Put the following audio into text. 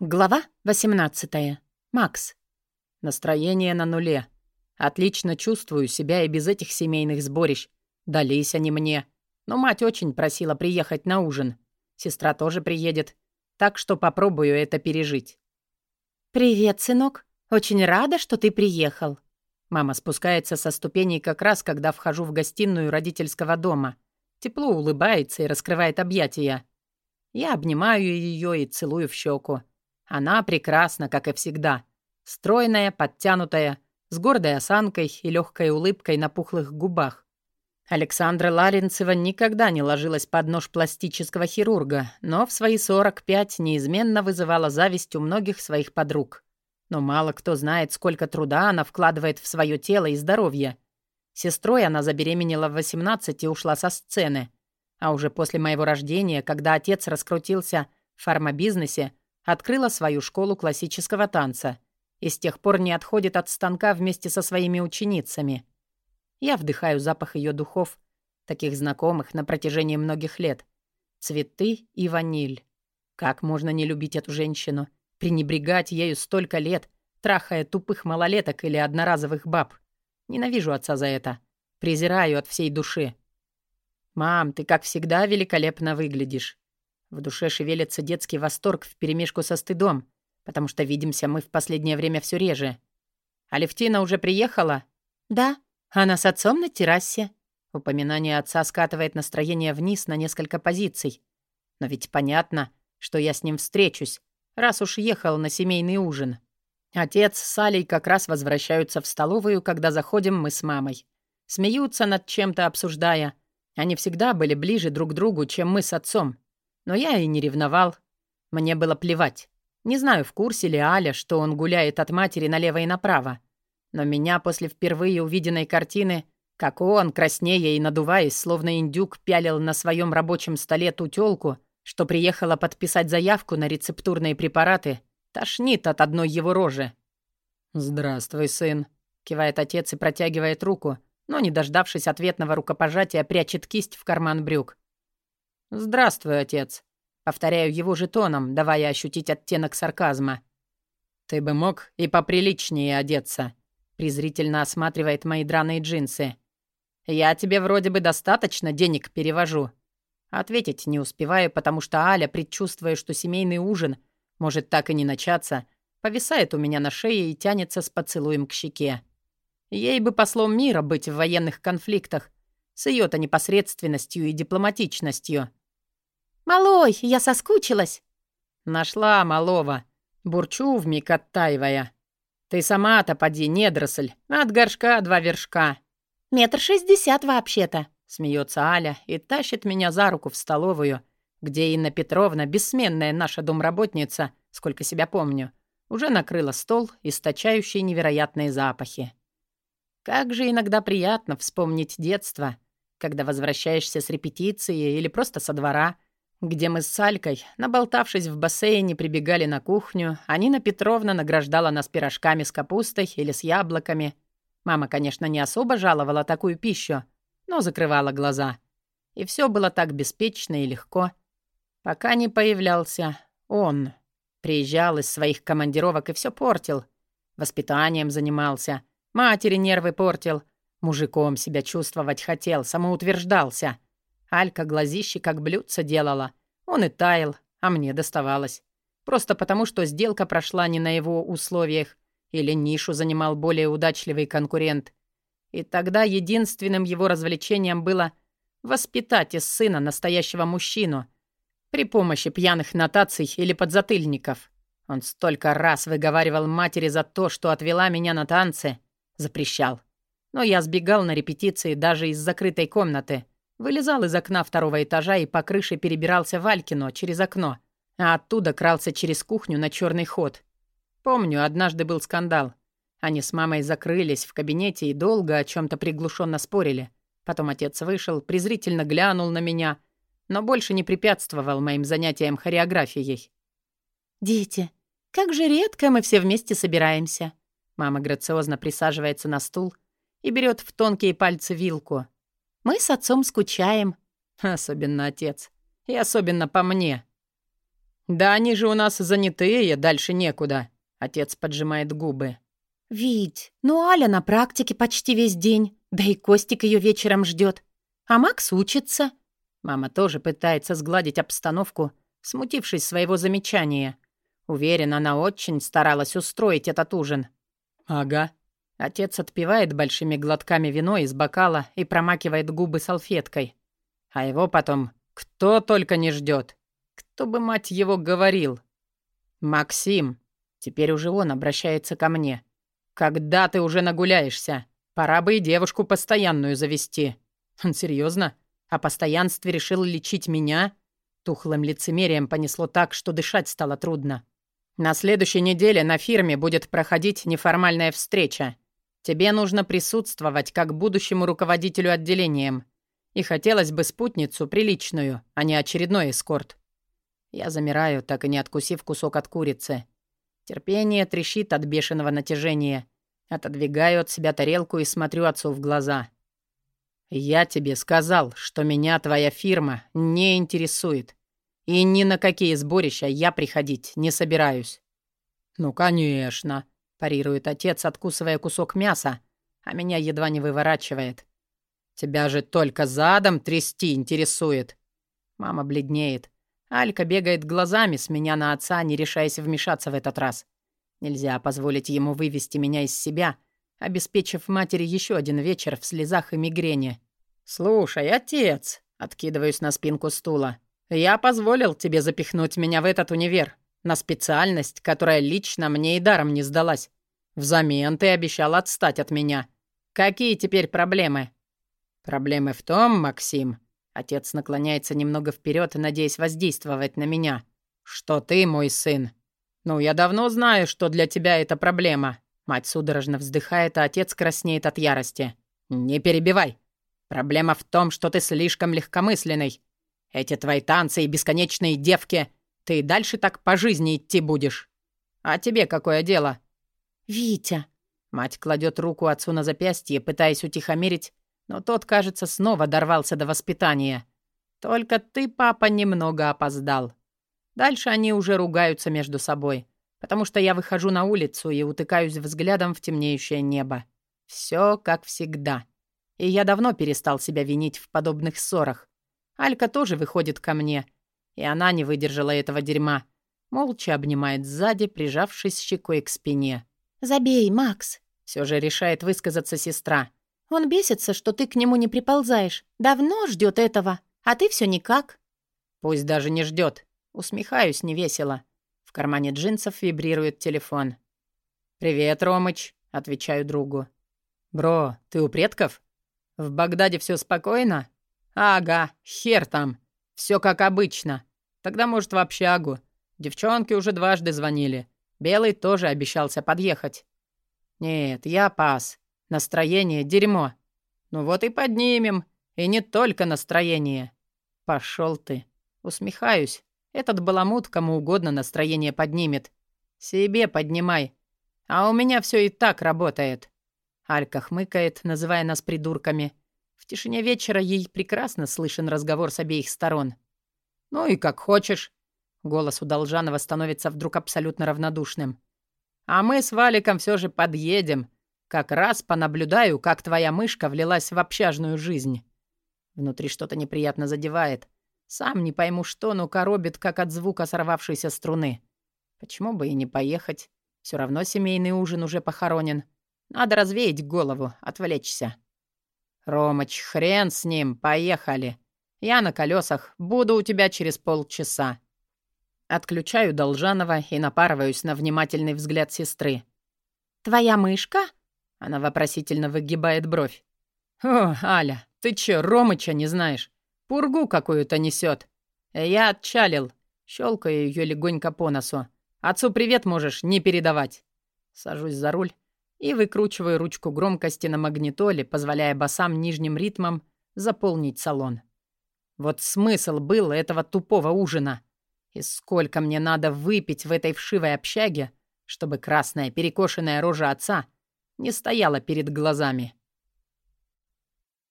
Глава 18. Макс. Настроение на нуле. Отлично чувствую себя и без этих семейных сборищ. Дались они мне. Но мать очень просила приехать на ужин. Сестра тоже приедет. Так что попробую это пережить. «Привет, сынок. Очень рада, что ты приехал». Мама спускается со ступеней как раз, когда вхожу в гостиную родительского дома. Тепло улыбается и раскрывает объятия. Я обнимаю ее и целую в щеку. Она прекрасна, как и всегда. Стройная, подтянутая, с гордой осанкой и легкой улыбкой на пухлых губах. Александра Ларинцева никогда не ложилась под нож пластического хирурга, но в свои 45 неизменно вызывала зависть у многих своих подруг. Но мало кто знает, сколько труда она вкладывает в свое тело и здоровье. Сестрой она забеременела в 18 и ушла со сцены. А уже после моего рождения, когда отец раскрутился в фармабизнесе, Открыла свою школу классического танца и с тех пор не отходит от станка вместе со своими ученицами. Я вдыхаю запах ее духов, таких знакомых на протяжении многих лет. Цветы и ваниль. Как можно не любить эту женщину, пренебрегать ею столько лет, трахая тупых малолеток или одноразовых баб? Ненавижу отца за это. Презираю от всей души. «Мам, ты, как всегда, великолепно выглядишь. В душе шевелится детский восторг вперемешку со стыдом, потому что видимся мы в последнее время все реже. «Алевтина уже приехала?» «Да, она с отцом на террасе». Упоминание отца скатывает настроение вниз на несколько позиций. Но ведь понятно, что я с ним встречусь, раз уж ехал на семейный ужин. Отец с Алей как раз возвращаются в столовую, когда заходим мы с мамой. Смеются над чем-то, обсуждая. Они всегда были ближе друг к другу, чем мы с отцом. Но я и не ревновал. Мне было плевать. Не знаю, в курсе ли Аля, что он гуляет от матери налево и направо. Но меня после впервые увиденной картины, как он, краснея и надуваясь, словно индюк, пялил на своем рабочем столе ту тёлку, что приехала подписать заявку на рецептурные препараты, тошнит от одной его рожи. «Здравствуй, сын», — кивает отец и протягивает руку, но, не дождавшись ответного рукопожатия, прячет кисть в карман брюк. «Здравствуй, отец», — повторяю его же тоном, давая ощутить оттенок сарказма. «Ты бы мог и поприличнее одеться», — презрительно осматривает мои драные джинсы. «Я тебе вроде бы достаточно денег перевожу». Ответить не успеваю, потому что Аля, предчувствуя, что семейный ужин может так и не начаться, повисает у меня на шее и тянется с поцелуем к щеке. Ей бы послом мира быть в военных конфликтах, с ее-то непосредственностью и дипломатичностью. «Малой, я соскучилась!» «Нашла малого!» Бурчу вмиг оттаивая. «Ты сама-то поди, недросль, от горшка два вершка!» «Метр шестьдесят вообще-то!» Смеется Аля и тащит меня за руку в столовую, где Инна Петровна, бессменная наша домработница, сколько себя помню, уже накрыла стол, источающий невероятные запахи. Как же иногда приятно вспомнить детство, когда возвращаешься с репетиции или просто со двора — где мы с Салькой, наболтавшись в бассейне, прибегали на кухню, а Нина Петровна награждала нас пирожками с капустой или с яблоками. Мама, конечно, не особо жаловала такую пищу, но закрывала глаза. И все было так беспечно и легко. Пока не появлялся он. Приезжал из своих командировок и все портил. Воспитанием занимался, матери нервы портил, мужиком себя чувствовать хотел, самоутверждался — Алька глазище как блюдце делала. Он и таял, а мне доставалось. Просто потому, что сделка прошла не на его условиях или нишу занимал более удачливый конкурент. И тогда единственным его развлечением было воспитать из сына настоящего мужчину при помощи пьяных нотаций или подзатыльников. Он столько раз выговаривал матери за то, что отвела меня на танцы, запрещал. Но я сбегал на репетиции даже из закрытой комнаты — Вылезал из окна второго этажа и по крыше перебирался в Алькино через окно, а оттуда крался через кухню на черный ход. Помню, однажды был скандал. Они с мамой закрылись в кабинете и долго о чем то приглушенно спорили. Потом отец вышел, презрительно глянул на меня, но больше не препятствовал моим занятиям хореографией. «Дети, как же редко мы все вместе собираемся!» Мама грациозно присаживается на стул и берет в тонкие пальцы вилку — мы с отцом скучаем. Особенно отец. И особенно по мне. «Да они же у нас занятые, дальше некуда». Отец поджимает губы. «Вить, ну Аля на практике почти весь день, да и Костик ее вечером ждет. А Макс учится». Мама тоже пытается сгладить обстановку, смутившись своего замечания. Уверена, она очень старалась устроить этот ужин. «Ага». Отец отпивает большими глотками вино из бокала и промакивает губы салфеткой. А его потом кто только не ждет. Кто бы, мать его, говорил? «Максим». Теперь уже он обращается ко мне. «Когда ты уже нагуляешься? Пора бы и девушку постоянную завести». Он серьезно? О постоянстве решил лечить меня? Тухлым лицемерием понесло так, что дышать стало трудно. На следующей неделе на фирме будет проходить неформальная встреча. Тебе нужно присутствовать как будущему руководителю отделением. И хотелось бы спутницу приличную, а не очередной эскорт. Я замираю, так и не откусив кусок от курицы. Терпение трещит от бешеного натяжения. Отодвигаю от себя тарелку и смотрю отцу в глаза. «Я тебе сказал, что меня твоя фирма не интересует. И ни на какие сборища я приходить не собираюсь». «Ну, конечно», — парирует отец, откусывая кусок мяса, а меня едва не выворачивает. «Тебя же только задом трясти интересует». Мама бледнеет. Алька бегает глазами с меня на отца, не решаясь вмешаться в этот раз. Нельзя позволить ему вывести меня из себя, обеспечив матери еще один вечер в слезах и мигрени. «Слушай, отец!» — откидываюсь на спинку стула. «Я позволил тебе запихнуть меня в этот универ, на специальность, которая лично мне и даром не сдалась. Взамен ты обещал отстать от меня. Какие теперь проблемы?» «Проблемы в том, Максим, Отец наклоняется немного вперед, надеясь воздействовать на меня. «Что ты, мой сын?» «Ну, я давно знаю, что для тебя это проблема». Мать судорожно вздыхает, а отец краснеет от ярости. «Не перебивай. Проблема в том, что ты слишком легкомысленный. Эти твои танцы и бесконечные девки, ты дальше так по жизни идти будешь. А тебе какое дело?» «Витя». Мать кладет руку отцу на запястье, пытаясь утихомирить но тот, кажется, снова дорвался до воспитания. Только ты, папа, немного опоздал. Дальше они уже ругаются между собой, потому что я выхожу на улицу и утыкаюсь взглядом в темнеющее небо. Все как всегда. И я давно перестал себя винить в подобных ссорах. Алька тоже выходит ко мне, и она не выдержала этого дерьма. Молча обнимает сзади, прижавшись щекой к спине. «Забей, Макс!» Все же решает высказаться сестра. Он бесится, что ты к нему не приползаешь. Давно ждет этого, а ты все никак». «Пусть даже не ждет. Усмехаюсь невесело. В кармане джинсов вибрирует телефон. «Привет, Ромыч», — отвечаю другу. «Бро, ты у предков? В Багдаде все спокойно?» «Ага, хер там. Все как обычно. Тогда, может, в общагу. Девчонки уже дважды звонили. Белый тоже обещался подъехать». «Нет, я пас. Настроение — дерьмо. Ну вот и поднимем. И не только настроение. Пошел ты. Усмехаюсь. Этот баламут кому угодно настроение поднимет. Себе поднимай. А у меня все и так работает. Алька хмыкает, называя нас придурками. В тишине вечера ей прекрасно слышен разговор с обеих сторон. «Ну и как хочешь». Голос у Должанова становится вдруг абсолютно равнодушным. «А мы с Валиком все же подъедем. Как раз понаблюдаю, как твоя мышка влилась в общажную жизнь. Внутри что-то неприятно задевает. Сам не пойму что, но коробит, как от звука сорвавшейся струны. Почему бы и не поехать? Все равно семейный ужин уже похоронен. Надо развеять голову, отвлечься. Ромыч, хрен с ним, поехали. Я на колесах, буду у тебя через полчаса. Отключаю Должанова и напарываюсь на внимательный взгляд сестры. «Твоя мышка?» Она вопросительно выгибает бровь. «О, Аля, ты чё, Ромыча не знаешь? Пургу какую-то несёт. Я отчалил. Щелкаю её легонько по носу. Отцу привет можешь не передавать. Сажусь за руль и выкручиваю ручку громкости на магнитоле, позволяя басам нижним ритмом заполнить салон. Вот смысл был этого тупого ужина. И сколько мне надо выпить в этой вшивой общаге, чтобы красная перекошенная рожа отца — не стояла перед глазами.